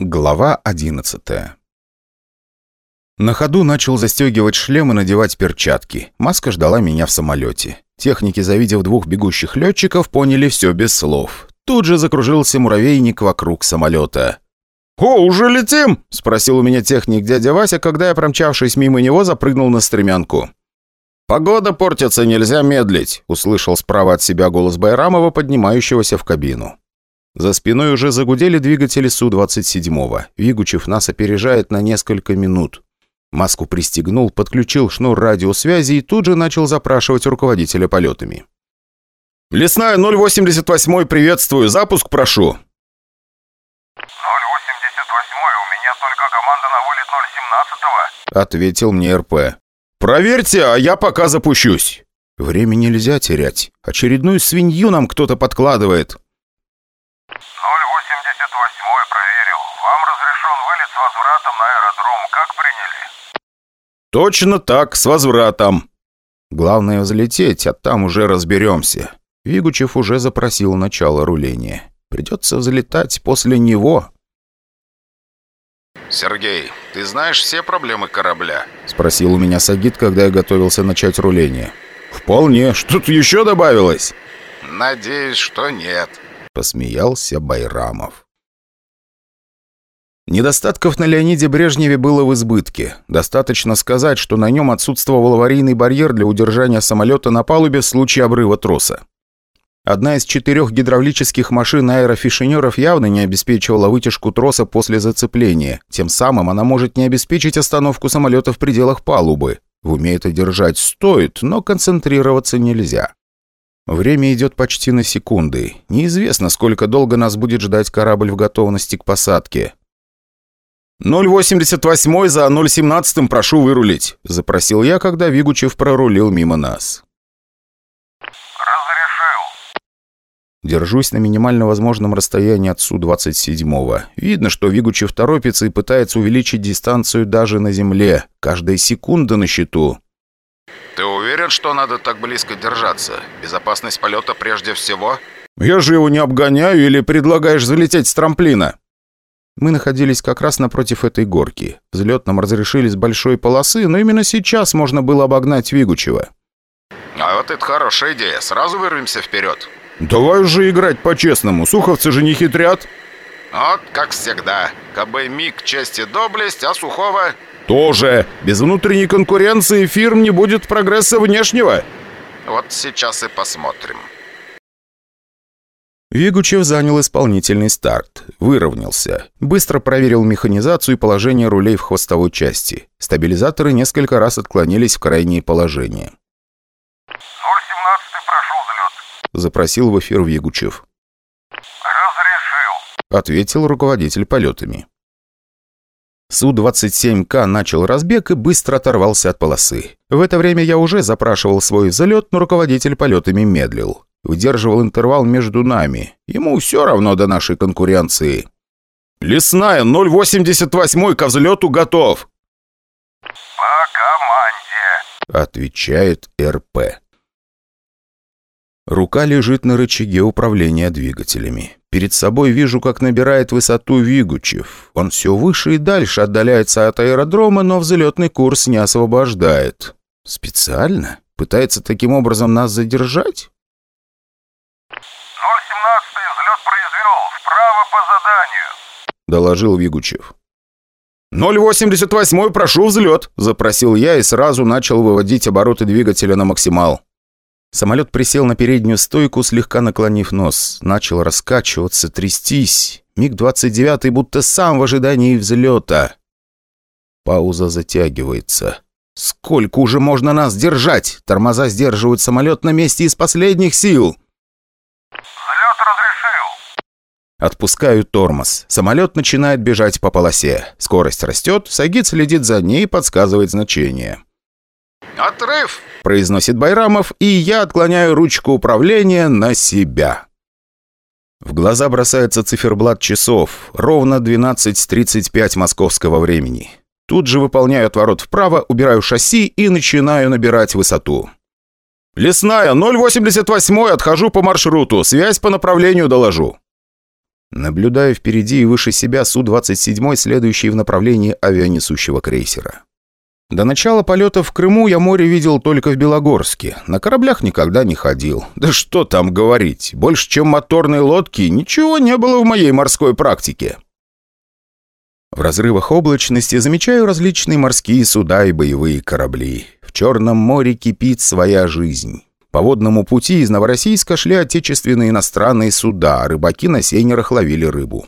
Глава 11 На ходу начал застегивать шлем и надевать перчатки. Маска ждала меня в самолете. Техники, завидев двух бегущих летчиков, поняли все без слов. Тут же закружился муравейник вокруг самолета. «О, уже летим?» – спросил у меня техник дядя Вася, когда я, промчавшись мимо него, запрыгнул на стремянку. «Погода портится, нельзя медлить», – услышал справа от себя голос Байрамова, поднимающегося в кабину. За спиной уже загудели двигатели Су-27. Вигучев нас опережает на несколько минут. Маску пристегнул, подключил шнур радиосвязи и тут же начал запрашивать руководителя полетами. «Лесная 088, приветствую, запуск прошу». 088, у меня только команда на вылет 017-го. ответил мне РП. «Проверьте, а я пока запущусь». Время нельзя терять. Очередную свинью нам кто-то подкладывает. 088 проверил. Вам разрешен вылет с возвратом на аэродром. Как приняли? «Точно так, с возвратом». Главное взлететь, а там уже разберемся. Вигучев уже запросил начало руления. Придется взлетать после него. «Сергей, ты знаешь все проблемы корабля?» Спросил у меня Сагит, когда я готовился начать руление. «Вполне. Что-то еще добавилось?» «Надеюсь, что нет». Посмеялся Байрамов. Недостатков на Леониде Брежневе было в избытке. Достаточно сказать, что на нем отсутствовал аварийный барьер для удержания самолета на палубе в случае обрыва троса. Одна из четырех гидравлических машин аэрофишинеров явно не обеспечивала вытяжку троса после зацепления. Тем самым она может не обеспечить остановку самолета в пределах палубы. В уме это держать стоит, но концентрироваться нельзя. Время идет почти на секунды. Неизвестно, сколько долго нас будет ждать корабль в готовности к посадке. «088 за 017 прошу вырулить», – запросил я, когда Вигучев прорулил мимо нас. Разрешил. Держусь на минимально возможном расстоянии от Су-27. Видно, что Вигучев торопится и пытается увеличить дистанцию даже на земле. Каждая секунда на счету. «Ты уверен, что надо так близко держаться? Безопасность полета прежде всего?» «Я же его не обгоняю или предлагаешь залететь с трамплина?» Мы находились как раз напротив этой горки. Взлет нам разрешили с большой полосы, но именно сейчас можно было обогнать Вигучева. «А вот это хорошая идея. Сразу вырвемся вперед». «Давай уже играть по-честному. Суховцы же не хитрят». «Вот, как всегда. КБ МИГ, честь и доблесть, а Сухого...» «Тоже. Без внутренней конкуренции фирм не будет прогресса внешнего». Вот сейчас и посмотрим. Вигучев занял исполнительный старт. Выровнялся. Быстро проверил механизацию и положение рулей в хвостовой части. Стабилизаторы несколько раз отклонились в крайнее положение. 017 прошел взлет. Запросил в эфир Вигучев. Разрешил. Ответил руководитель полетами. Су-27К начал разбег и быстро оторвался от полосы. В это время я уже запрашивал свой взлет, но руководитель полетами медлил. Выдерживал интервал между нами. Ему все равно до нашей конкуренции. «Лесная, 088 ко взлету готов!» По команде. Отвечает РП. Рука лежит на рычаге управления двигателями. Перед собой вижу, как набирает высоту Вигучев. Он все выше и дальше отдаляется от аэродрома, но взлетный курс не освобождает. Специально? Пытается таким образом нас задержать? 017 взлет произвел. Вправо по заданию. Доложил Вигучев. «088, прошу взлет!» – запросил я и сразу начал выводить обороты двигателя на максимал. Самолет присел на переднюю стойку, слегка наклонив нос. Начал раскачиваться, трястись. МиГ-29 будто сам в ожидании взлета. Пауза затягивается. «Сколько уже можно нас держать?» Тормоза сдерживают самолет на месте из последних сил. Взлет разрешил. Отпускаю тормоз. Самолет начинает бежать по полосе. Скорость растет, Сагит следит за ней и подсказывает значение. «Отрыв!» – произносит Байрамов, и я отклоняю ручку управления на себя. В глаза бросается циферблат часов. Ровно 12.35 московского времени. Тут же выполняю отворот вправо, убираю шасси и начинаю набирать высоту. «Лесная, 088, отхожу по маршруту. Связь по направлению доложу». Наблюдаю впереди и выше себя Су-27, следующий в направлении авианесущего крейсера. До начала полета в Крыму я море видел только в Белогорске. На кораблях никогда не ходил. Да что там говорить, больше чем моторные лодки, ничего не было в моей морской практике. В разрывах облачности замечаю различные морские суда и боевые корабли. В Черном море кипит своя жизнь. По водному пути из Новороссийска шли отечественные иностранные суда, а рыбаки на сейнерах ловили рыбу.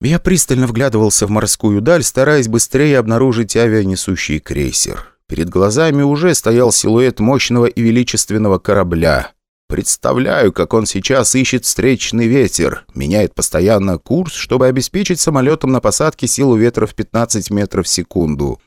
Я пристально вглядывался в морскую даль, стараясь быстрее обнаружить авианесущий крейсер. Перед глазами уже стоял силуэт мощного и величественного корабля. Представляю, как он сейчас ищет встречный ветер, меняет постоянно курс, чтобы обеспечить самолетом на посадке силу ветра в 15 метров в секунду.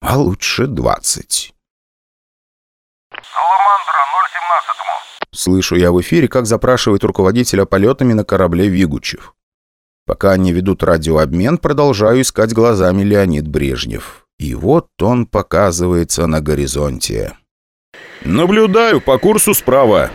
А лучше 20. «Саламандра 017-му». Слышу я в эфире, как запрашивает руководителя полетами на корабле Вигучев. Пока они ведут радиообмен, продолжаю искать глазами Леонид Брежнев. И вот он показывается на горизонте. «Наблюдаю, по курсу справа».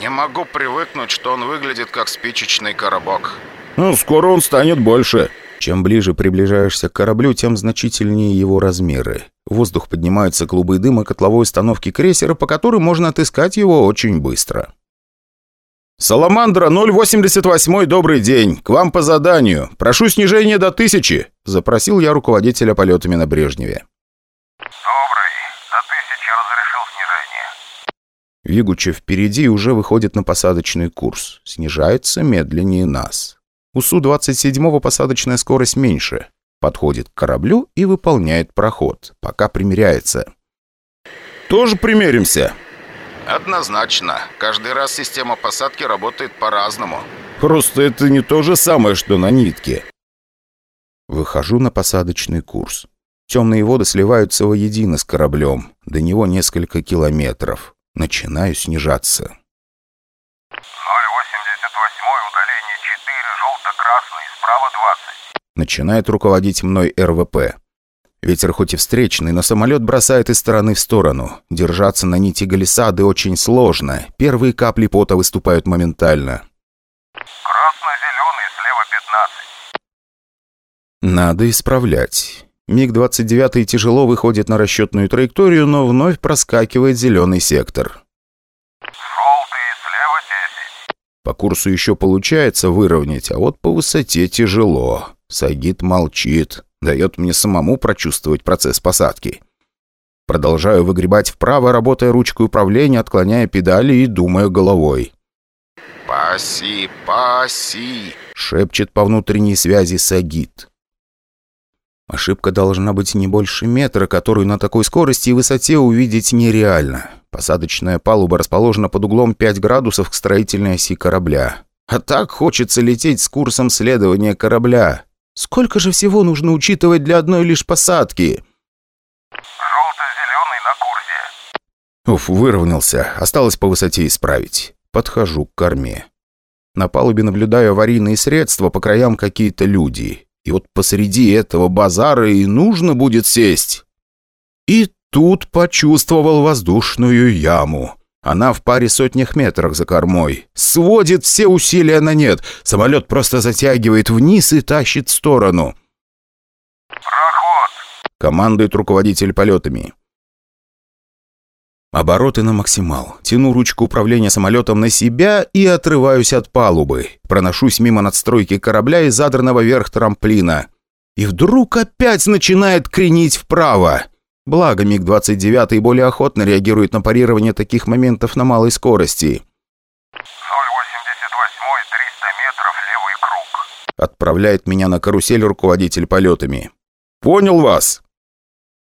Не могу привыкнуть, что он выглядит как спичечный коробок. «Ну, скоро он станет больше». Чем ближе приближаешься к кораблю, тем значительнее его размеры. В воздух поднимаются клубы дыма котловой установки крейсера, по которой можно отыскать его очень быстро. «Саламандра 088, добрый день. К вам по заданию. Прошу снижение до тысячи», – запросил я руководителя полетами на Брежневе. «Добрый. До тысячи разрешил снижение». Вигучев впереди уже выходит на посадочный курс. Снижается медленнее нас. У Су-27 посадочная скорость меньше. Подходит к кораблю и выполняет проход, пока примеряется. «Тоже примеримся?» Однозначно. Каждый раз система посадки работает по-разному. Просто это не то же самое, что на нитке. Выхожу на посадочный курс. Темные воды сливаются воедино с кораблем. До него несколько километров. Начинаю снижаться. Справа 20. Начинает руководить мной РВП. Ветер хоть и встречный, но самолет бросает из стороны в сторону. Держаться на нити глиссады очень сложно. Первые капли пота выступают моментально. Красно-зеленый, слева 15. Надо исправлять. МиГ-29 тяжело выходит на расчетную траекторию, но вновь проскакивает зеленый сектор. Желтый, слева 10. По курсу еще получается выровнять, а вот по высоте тяжело. Сагит молчит, дает мне самому прочувствовать процесс посадки. Продолжаю выгребать вправо, работая ручкой управления, отклоняя педали и думая головой. «Паси, паси!» — шепчет по внутренней связи Сагит. Ошибка должна быть не больше метра, которую на такой скорости и высоте увидеть нереально. Посадочная палуба расположена под углом 5 градусов к строительной оси корабля. А так хочется лететь с курсом следования корабля. Сколько же всего нужно учитывать для одной лишь посадки? Желто-зеленый на курсе. Уф, выровнялся. Осталось по высоте исправить. Подхожу к корме. На палубе наблюдаю аварийные средства, по краям какие-то люди. И вот посреди этого базара и нужно будет сесть. И тут почувствовал воздушную яму. Она в паре сотнях метрах за кормой. Сводит все усилия на нет. Самолет просто затягивает вниз и тащит в сторону. Проход. Командует руководитель полетами. Обороты на максимал. Тяну ручку управления самолетом на себя и отрываюсь от палубы. Проношусь мимо надстройки корабля и задранного вверх трамплина. И вдруг опять начинает кренить вправо. Благо МиГ-29 более охотно реагирует на парирование таких моментов на малой скорости. 088, 300 метров, левый круг. Отправляет меня на карусель руководитель полетами. «Понял вас!»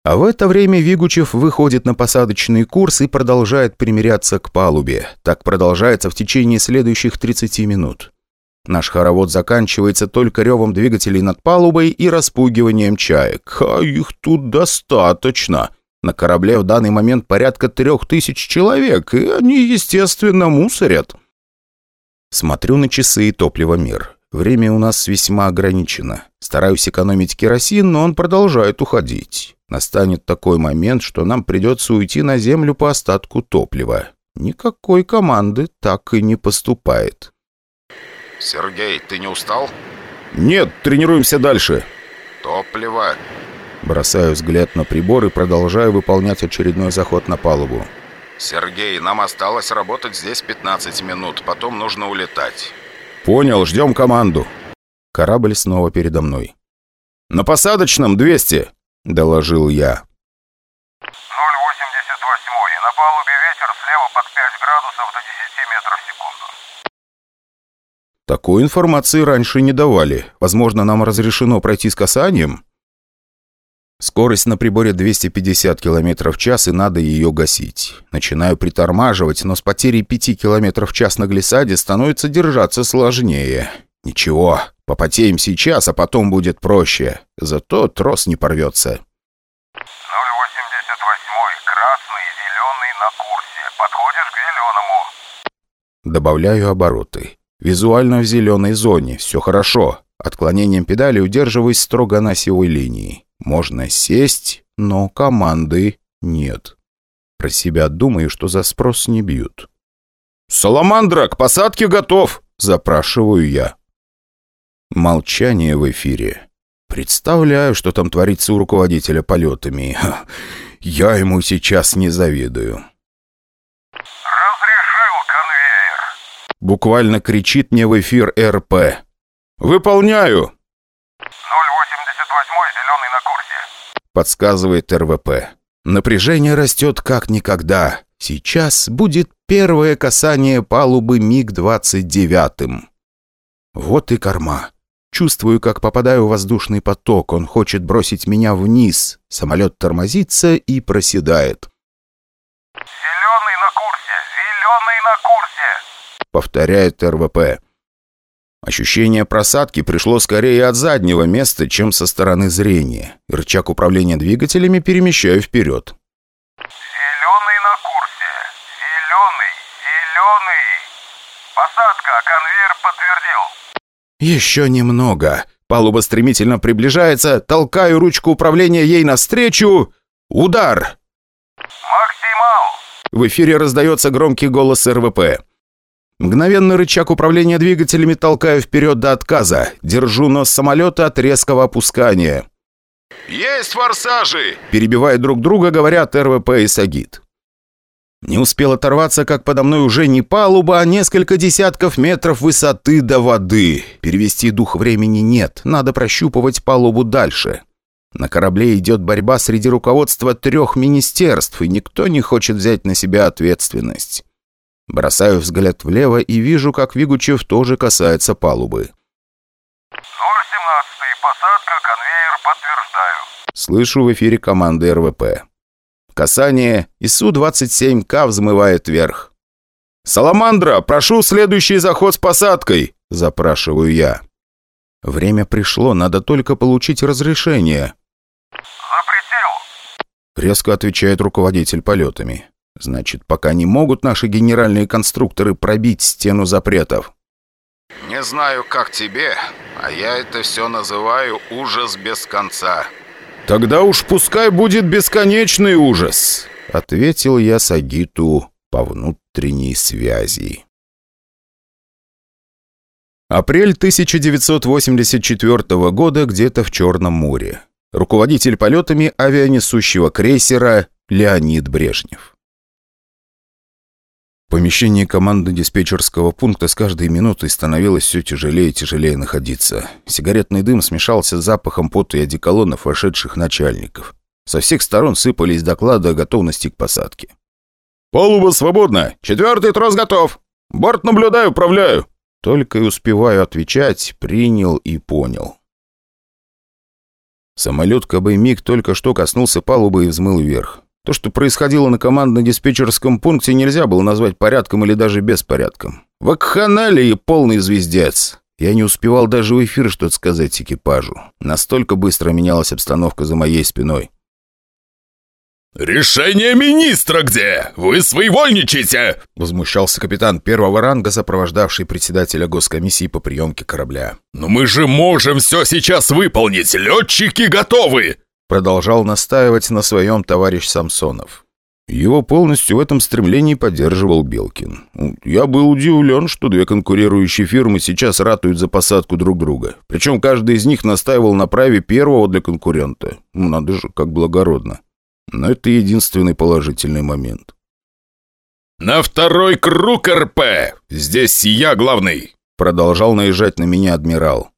А в это время Вигучев выходит на посадочный курс и продолжает примиряться к палубе. Так продолжается в течение следующих 30 минут. Наш хоровод заканчивается только ревом двигателей над палубой и распугиванием чаек. А их тут достаточно. На корабле в данный момент порядка трех тысяч человек, и они, естественно, мусорят. Смотрю на часы и топливо мир. Время у нас весьма ограничено. Стараюсь экономить керосин, но он продолжает уходить. Настанет такой момент, что нам придется уйти на землю по остатку топлива. Никакой команды так и не поступает. Сергей, ты не устал? «Нет, тренируемся дальше». Топливо. Бросаю взгляд на прибор и продолжаю выполнять очередной заход на палубу. Сергей, нам осталось работать здесь 15 минут, потом нужно улетать. «Понял, ждем команду». Корабль снова передо мной. «На посадочном 200», — доложил я. 088, и на палубе ветер слева под 5 градусов до 10 метров в секунду. Такой информации раньше не давали. Возможно, нам разрешено пройти с касанием? Скорость на приборе 250 км в час, и надо ее гасить. Начинаю притормаживать, но с потерей 5 км в час на глиссаде становится держаться сложнее. Ничего, попотеем сейчас, а потом будет проще. Зато трос не порвется. 088, красный, зеленый на курсе. Подходишь к зеленому. Добавляю обороты. Визуально в зеленой зоне. Все хорошо. Отклонением педали удерживаюсь строго на осевой линии. Можно сесть, но команды нет. Про себя думаю, что за спрос не бьют. «Саламандра, к посадке готов!» – запрашиваю я. Молчание в эфире. Представляю, что там творится у руководителя полетами. Я ему сейчас не завидую. Разрешил конвейер. Буквально кричит мне в эфир РП. «Выполняю!» 088, зеленый на курсе. Подсказывает РВП. Напряжение растет как никогда. Сейчас будет первое касание палубы МиГ-29. Вот и корма. Чувствую, как попадаю в воздушный поток. Он хочет бросить меня вниз. Самолет тормозится и проседает. Зеленый на курсе, зеленый на курсе. Повторяет РВП. Ощущение просадки пришло скорее от заднего места, чем со стороны зрения. Рычаг управления двигателями перемещаю вперед. Зеленый на курсе, зеленый, зеленый. Посадка, конвейер подтвердил. Еще немного. Палуба стремительно приближается, толкаю ручку управления ей навстречу. Удар! Максимал. В эфире раздается громкий голос РВП. Мгновенный рычаг управления двигателями толкаю вперед до отказа. Держу нос самолета от резкого опускания. Есть форсажи! Перебивая друг друга, говорят РВП и Сагит. Не успел оторваться, как подо мной уже не палуба, а несколько десятков метров высоты до воды. Перевести дух времени нет, надо прощупывать палубу дальше. На корабле идет борьба среди руководства трех министерств, и никто не хочет взять на себя ответственность. Бросаю взгляд влево и вижу, как Вигучев тоже касается палубы. 017, посадка, конвейер подтверждаю. Слышу в эфире команды РВП. Касание, и Су-27К взмывает вверх. «Саламандра, прошу следующий заход с посадкой!» – запрашиваю я. Время пришло, надо только получить разрешение. Запретил. Резко отвечает руководитель полетами. Значит, пока не могут наши генеральные конструкторы пробить стену запретов. Не знаю, как тебе, а я это все называю ужас без конца. «Тогда уж пускай будет бесконечный ужас», — ответил я Сагиту по внутренней связи. Апрель 1984 года где-то в Черном море. Руководитель полетами авианесущего крейсера Леонид Брежнев. В помещении команды диспетчерского пункта с каждой минутой становилось все тяжелее и тяжелее находиться. Сигаретный дым смешался с запахом пота и одеколонов вошедших начальников. Со всех сторон сыпались доклады о готовности к посадке. «Палуба свободна! Четвертый трос готов! Борт наблюдаю, управляю!» Только и успеваю отвечать, принял и понял. Самолет КБ-МиГ только что коснулся палубы и взмыл вверх. То, что происходило на командно-диспетчерском пункте, нельзя было назвать порядком или даже беспорядком. Вакханалия и полный звездец. Я не успевал даже в эфир что-то сказать экипажу. Настолько быстро менялась обстановка за моей спиной. «Решение министра где? Вы своевольничаете!» Возмущался капитан первого ранга, сопровождавший председателя госкомиссии по приемке корабля. «Но мы же можем все сейчас выполнить! Летчики готовы!» Продолжал настаивать на своем товарищ Самсонов. Его полностью в этом стремлении поддерживал Белкин. Я был удивлен, что две конкурирующие фирмы сейчас ратуют за посадку друг друга. Причем каждый из них настаивал на праве первого для конкурента. Надо же, как благородно. Но это единственный положительный момент. «На второй круг РП! Здесь я главный!» Продолжал наезжать на меня адмирал.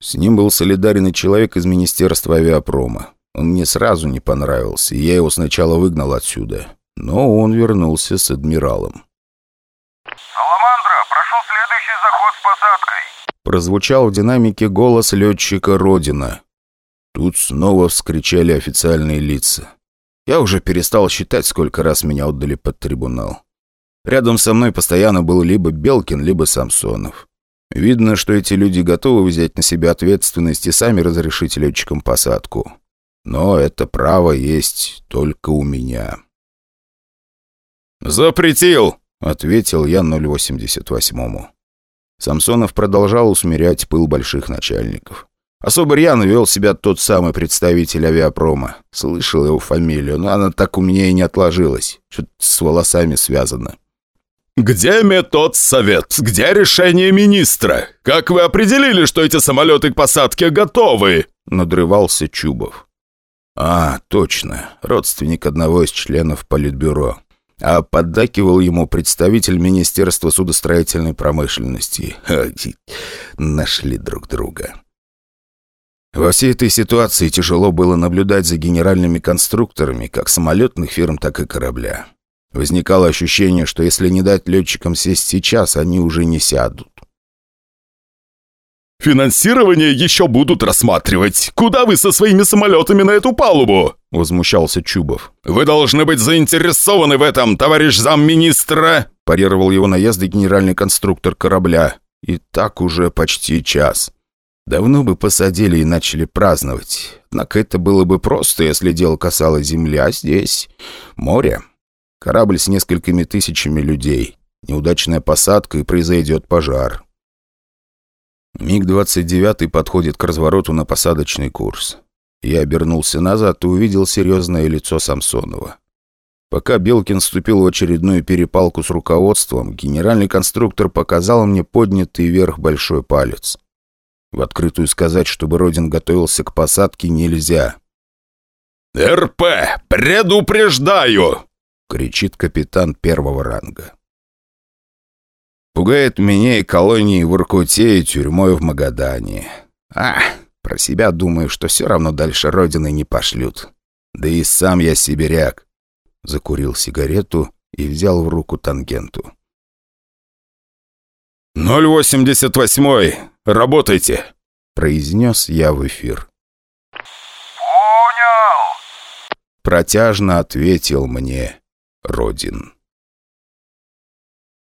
С ним был солидарен и человек из Министерства авиапрома. Он мне сразу не понравился, и я его сначала выгнал отсюда. Но он вернулся с адмиралом. «Саламандра, прошу следующий заход с посадкой!» Прозвучал в динамике голос летчика Родина. Тут снова вскричали официальные лица. Я уже перестал считать, сколько раз меня отдали под трибунал. Рядом со мной постоянно был либо Белкин, либо Самсонов. Видно, что эти люди готовы взять на себя ответственность и сами разрешить летчикам посадку. Но это право есть только у меня. «Запретил!» — ответил я 088-му. Самсонов продолжал усмирять пыл больших начальников. Особо рьяно вел себя тот самый представитель авиапрома. Слышал его фамилию, но она так у меня и не отложилась. Что-то с волосами связано. «Где метод совет? Где решение министра? Как вы определили, что эти самолеты к посадке готовы?» Надрывался Чубов. А, точно, родственник одного из членов Политбюро. А поддакивал ему представитель Министерства судостроительной промышленности. Нашли друг друга. Во всей этой ситуации тяжело было наблюдать за генеральными конструкторами как самолетных фирм, так и корабля. Возникало ощущение, что если не дать летчикам сесть сейчас, они уже не сядут. «Финансирование еще будут рассматривать. Куда вы со своими самолетами на эту палубу?» — возмущался Чубов. «Вы должны быть заинтересованы в этом, товарищ замминистра!» — парировал его наезды генеральный конструктор корабля. И так уже почти час. Давно бы посадили и начали праздновать. Однако это было бы просто, если дело касалось земли, а здесь море. Корабль с несколькими тысячами людей. Неудачная посадка и произойдет пожар. МиГ-29 подходит к развороту на посадочный курс. Я обернулся назад и увидел серьезное лицо Самсонова. Пока Белкин вступил в очередную перепалку с руководством, генеральный конструктор показал мне поднятый вверх большой палец. В открытую сказать, чтобы Родин готовился к посадке, нельзя. «РП! Предупреждаю!» — кричит капитан первого ранга. Пугает меня и колонии в Иркуте, и тюрьмой в Магадане. А, про себя думаю, что все равно дальше Родины не пошлют. Да и сам я сибиряк. Закурил сигарету и взял в руку тангенту. «088, работайте!» произнес я в эфир. «Понял!» Протяжно ответил мне Родин.